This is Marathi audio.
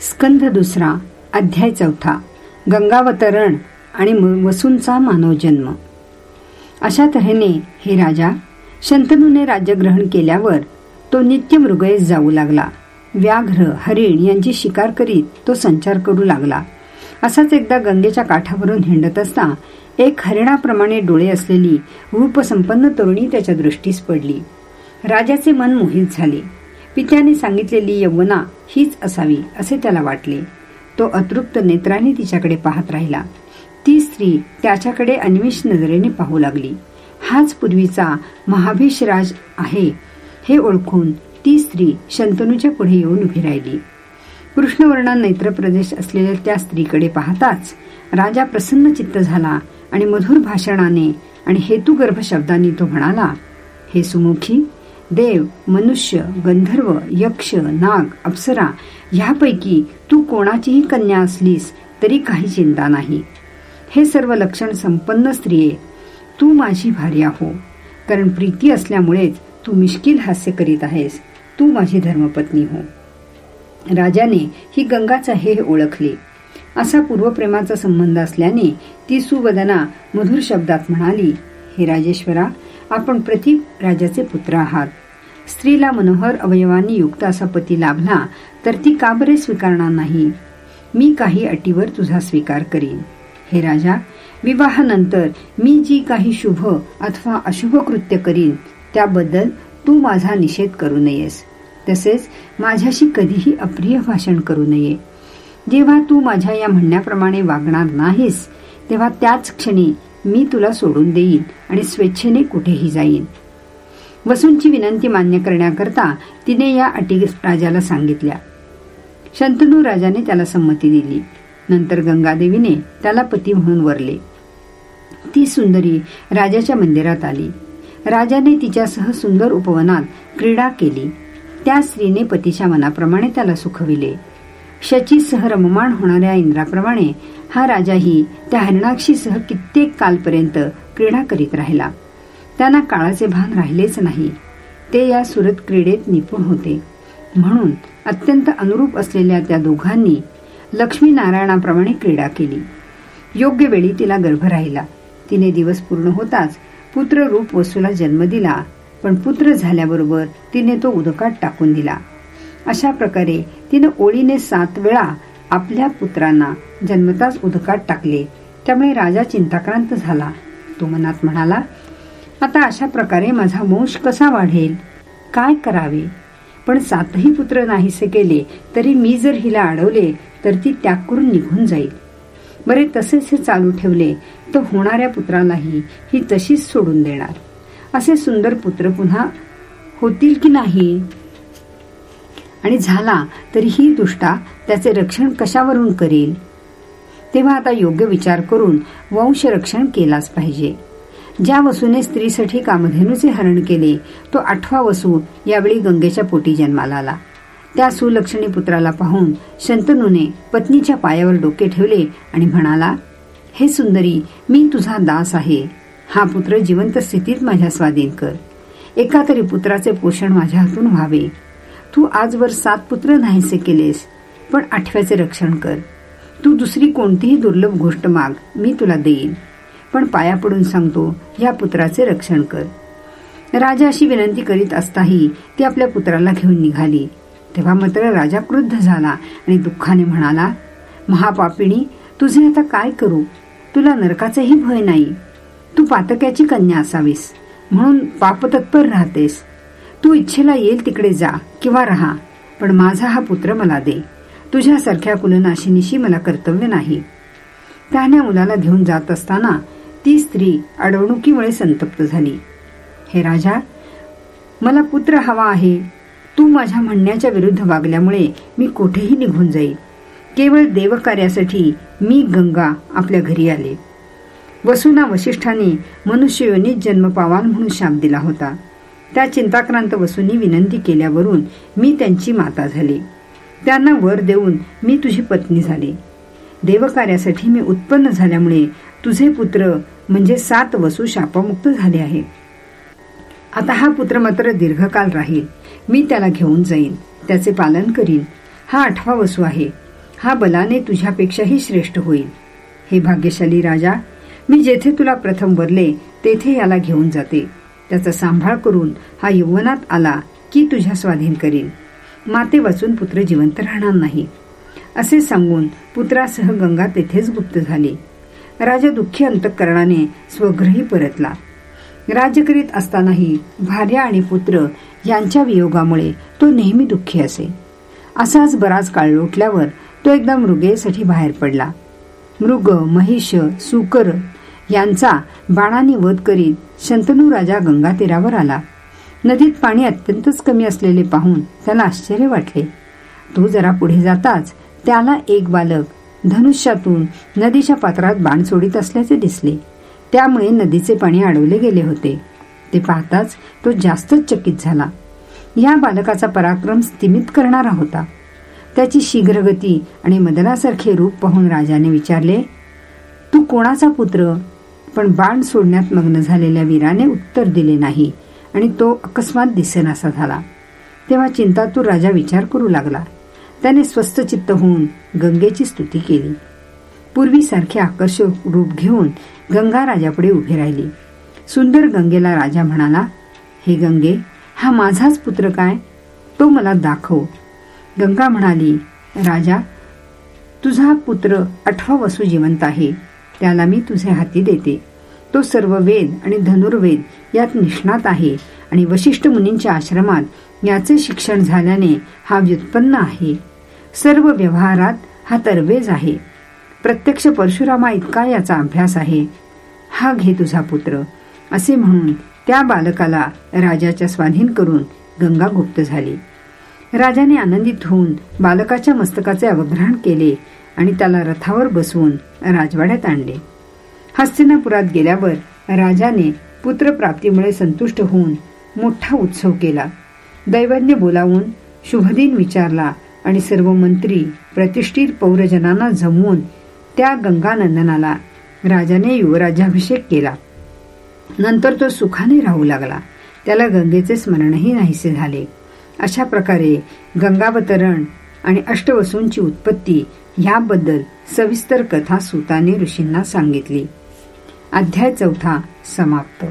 स्कंध दुसरा अध्याय चौथा गंगावतरण आणि वसूंचा मानव जन्म अशा तऱ्हेने हे राजा शंतनूने राज्यग्रहण केल्यावर तो नित्य मृगयेस जाऊ लागला. व्याघ्र हरिण यांची शिकार करीत तो संचार करू लागला. असाच एकदा गंगेच्या काठावरून हिंडत असता एक हरिणाप्रमाणे डोळे असलेली रूपसंपन्न तरुणी त्याच्या दृष्टीस पडली. राजाचे मन मोहित झाले. पित्याने सांगितलेली यमुना हीच असावी असे त्याला वाटले. तो अतृप्त नेत्राने तिच्याकडे पाहत राहिला. ती स्त्री त्याच्याकडे अन्वेष नजरेने पाहू लागली. हाच पूर्वीचा महाभिषराज आहे हे ओळखून ती स्त्री शंतनूच्या पुढे येऊन उभी राहिली. कृष्णवर्णा नेत्रप्रदेश असलेल्या त्या स्त्रीकडे पाहताच राजा प्रसन्न चित्त झाला आणि मधुर भाषणाने आणि हेतुगर्भ शब्दांनी तो म्हणाला हे सुमुखी देव मनुष्य गंधर्व यक्ष नाग अप्सरा ह्यापैकी तू कोणाचीही कन्या असलीस तरी काही चिंता नाही. हे सर्व लक्षण संपन्न स्त्रिये तू माझी भार्या हो. कारण प्रीती असल्यामुळेच तू मिश्किल हास्य करीत आहेस. तू माझी धर्मपत्नी हो. राजाने ही गंगाचा हे ओळखले. असा पूर्वप्रेमाचा संबंध असल्याने ती सुवदना मधुर शब्दात म्हणाली हे राजेश्वरा आपण प्रतीक राजाचे पुत्र आहात. स्त्रीला मनोहर अवयवांनी युक्त असा पती लाभला तर ती का बरे स्वीकारणार नाही? मी काही अटीवर तुझा स्वीकार करीन. हे राजा विवाहानंतर मी जी काही शुभ अथवा अशुभ कृत्य करीन त्याबद्दल तू माझा निषेध करू नयेस. तसेच माझ्याशी कधीही अप्रिय भाषण करू नये. जेव्हा तू माझ्या या म्हणण्याप्रमाणे वागणार नाहीस तेव्हा त्याच क्षणी मी तुला सोडून देईन आणि स्वेच्छेने कुठेही जाईन. वसूंची विनंती मान्य करण्याकरता तिने या अटी राजाला सांगितल्या. शंतनू राजाने त्याला संमती दिली. नंतर गंगादेवीने त्याला पती म्हणून वरले. ती सुंदरी राजाच्या मंदिरात आली. राजाने तिच्यासह सुंदर उपवनात क्रीडा केली. त्या स्त्रीने पतीच्या मनाप्रमाणे त्याला सुखविले. शचीसह रममाण होणाऱ्या इंद्राप्रमाणे हा राजाही त्या हरिणाक्षीसह कित्येक कालपर्यंत क्रीडा करीत राहिला. त्यांना काळाचे भान राहिलेच नाही. ते या सुरत क्रीडेत निपुण होते. म्हणून अत्यंत अनुरूप असलेल्या त्या दोघांनी लक्ष्मीनारायणाप्रमाणे क्रीडा केली. योग्य वेळी तिला गर्भ राहिला. तिने दिवस पूर्ण होताच पुत्र रूप वसूला जन्म दिला पण पुत्र झाल्याबरोबर तिने तो उदकात टाकून दिला. अशा प्रकारे तिने ओळीने सात वेळा आपल्या पुत्रांना जन्मताच उदकात टाकले. त्यामुळे राजा चिंताक्रांत झाला. तो मनात म्हणाला आता अशा प्रकारे माझा वंश कसा वाढेल? काय करावे? पण सातही पुत्र नाहीसे केले तरी मी जर हिला अडवले तर ती त्याग करून निघून जाईल. बरे तसेच हे चालू ठेवले तर होणाऱ्या पुत्रालाही ही तशीच सोडून देणार. असे सुंदर पुत्र पुन्हा होतील की नाही? आणि झाला तरी ही दुष्टा त्याचे रक्षण कशावरून करेल? तेव्हा आता योग्य विचार करून वंश रक्षण केलाच पाहिजे. ज्या वसूने स्त्रीसाठी कामधेनूचे हरण केले तो आठवा वसू यावेळी गंगेच्या पोटी जन्माला आला. त्या सुलक्षणी पुत्राला पाहून शंतनूने पत्नीच्या पायावर डोके ठेवले आणि म्हणाला हे सुंदरी मी तुझा दास आहे. हा पुत्र जिवंत स्थितीत माझ्या स्वाधीन कर. एका तरी पुत्राचे पोषण माझ्या हातून व्हावे. तू आजवर सात पुत्र नाहीसे केलेस पण आठव्याचे रक्षण कर. तू दुसरी कोणतीही दुर्लभ गोष्ट माग मी तुला देईन. पण पाया पडून सांगतो ह्या पुत्राचे रक्षण कर. राजा अशी विनंती करीत असताही ती आपल्या पुत्राला घेऊन निघाली. तेव्हा मात्र राजा क्रुद्ध झाला आणि दुःखाने म्हणाला महापापिणी तुझे आता काय करू? तुला नरकाचेही भय नाही. तू पातक्याची कन्या असावीस म्हणून पापतत्पर राहतेस. तू इच्छेला येईल तिकडे जा किंवा राहा पण माझा हा पुत्र मला दे. तुझ्यासारख्या कुलनाशिनीशी मला कर्तव्य नाही. त्याने मुलाला घेऊन जात असताना ती स्त्री अडवणुकीमुळे संतप्त झाली. हे राजा मला पुत्र हवा आहे. तू माझ्या म्हणण्याच्या विरुद्ध वागल्यामुळे मी कुठेही निघून जाईल केवळ देवकार्यासाठी मी गंगा आपल्या घरी आले. वसुना वशिष्ठाने मनुष्ययोनीत जन्म पावाल म्हणून शाप दिला होता. त्या चिंताक्रांत वसूंनी विनंती केल्यावरून मी त्यांची माता झाली. त्यांना वर देऊन मी तुझी पत्नी झाली. देवकार्यासाठी मी उत्पन्न झाल्यामुळे तुझे पुत्र म्हणजे सात वसू शापमुक्त झाले आहे. आता हा पुत्र मात्र दीर्घकाल राहील. मी त्याला घेऊन जाईन. त्याचे पालन करीन. हा आठवा वसू आहे. हा बलाने तुझ्यापेक्षाही श्रेष्ठ होईल. हे भाग्यशाली राजा मी जेथे तुला प्रथम वरले तेथे याला घेऊन जाते. त्याचा सांभाळ करून हा यौवनात आला की तुझ्या स्वाधीन करीन. माते वाचून पुत्र जिवंत राहणार नाही. असे सांगून पुत्रासह गंगा तेथेच गुप्त झाली. राजा दुःखी अंतकरणाने स्वगृही परतला. राज्य करीत असतानाही भार्या आणि पुत्र यांच्या वियोगामुळे तो नेहमी दुःखी असे. असाच बराच काळ लोटल्यावर तो एकदा मृगेसाठी बाहेर पडला. मृग महिष सुकर यांचा बाणाने वध करीत शंतनू राजा गंगा तीरावर आला. नदीत पाणी अत्यंतच कमी असलेले पाहून त्याला आश्चर्य वाटले. तो जरा पुढे जाताच त्याला एक बालक धनुष्यातून नदीच्या पात्रात बाण सोडित असल्याचे दिसले. त्यामुळे नदीचे पाणी अडवले गेले होते. ते पाहताच तो जास्तच चकित झाला. या बालकाचा पराक्रम स्थिमित करणारा होता. त्याची शीघ्रगती आणि मदनासारखे रूप पाहून राजाने विचारले तू कोणाचा पुत्र पण बाण सोडण्यात मग्न झालेल्या वीराने उत्तर दिले नाही आणि तो अकस्मात दिसेनासा झाला. तेव्हा चिंतातूर राजा विचार करू लागला. त्याने स्वस्थचित्त होऊन गंगेची स्तुती केली. पूर्वीसारखे आकर्षक रूप घेऊन गंगा राजापुढे उभी राहिली. सुंदर गंगेला राजा म्हणाला हे गंगे हा माझाच पुत्र काय? तो मला दाखव. गंगा म्हणाली राजा तुझा पुत्र आठवा वसू जिवंत आहे. त्याला मी तुझे हाती देते. तो सर्व वेद आणि धनुर्वेद यात निष्णात आहे आणि वशिष्ठ मुनींच्या आश्रमात याचे शिक्षण झाल्याने हा व्युत्पन्न आहे. सर्व व्यवहारात हा तरवेज आहे. प्रत्यक्ष परशुरामा इतका याचा अभ्यास आहे. हा घे तुझा पुत्र. असे म्हणून त्या बालकाला राजाच्या स्वाधीन करून गंगा गुप्त झाली. राजाने आनंदित होऊन बालकाच्या मस्तकाचे अवग्रहण केले आणि त्याला रथावर बसवून राजवाड्यात आणले. हस्तिनापुरात गेल्यावर राजाने पुत्रप्राप्तीमुळे संतुष्ट होऊन मोठा उत्सव केला. दैवज्ञ बोलावून शुभदिन विचारला आणि सर्व मंत्री प्रतिष्ठित पौरजनांना जमवून त्या गंगानंदनाला राजाने युवराज्याभिषेक केला. नंतर तो सुखाने राहू लागला. त्याला गंगेचे स्मरणही नाहीसे झाले. अशा प्रकारे गंगावतरण आणि अष्टवसूंची उत्पत्ती याबद्दल सविस्तर कथा सुताने ऋषींना सांगितली. अध्याय चौथा समाप्त.